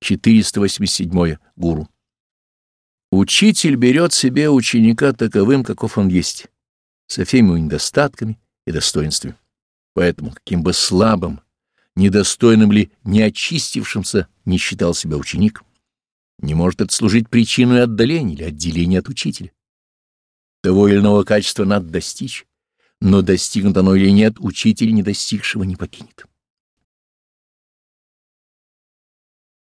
487. Гуру. Учитель берет себе ученика таковым, каков он есть, со всеми его недостатками и достоинствами. Поэтому, каким бы слабым, недостойным ли, не очистившимся не считал себя ученик, не может это служить причиной отдаления или отделения от учителя. Того или иного качества надо достичь, но достигнут оно или нет, учитель, не достигшего, не покинет.